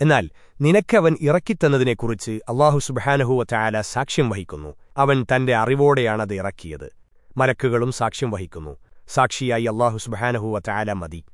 എന്നാൽ നിനക്കവൻ ഇറക്കിത്തന്നതിനെക്കുറിച്ച് അള്ളാഹു സുബഹാനഹുവ ചായാല സാക്ഷ്യം വഹിക്കുന്നു. അവൻ തന്റെ അറിവോടെയാണത് ഇറക്കിയത്. മലക്കുകളും സാക്ഷ്യം വഹിക്കുന്നു. സാക്ഷിയായി അള്ളാഹു സുബഹാനഹുവ ചായാല മതി.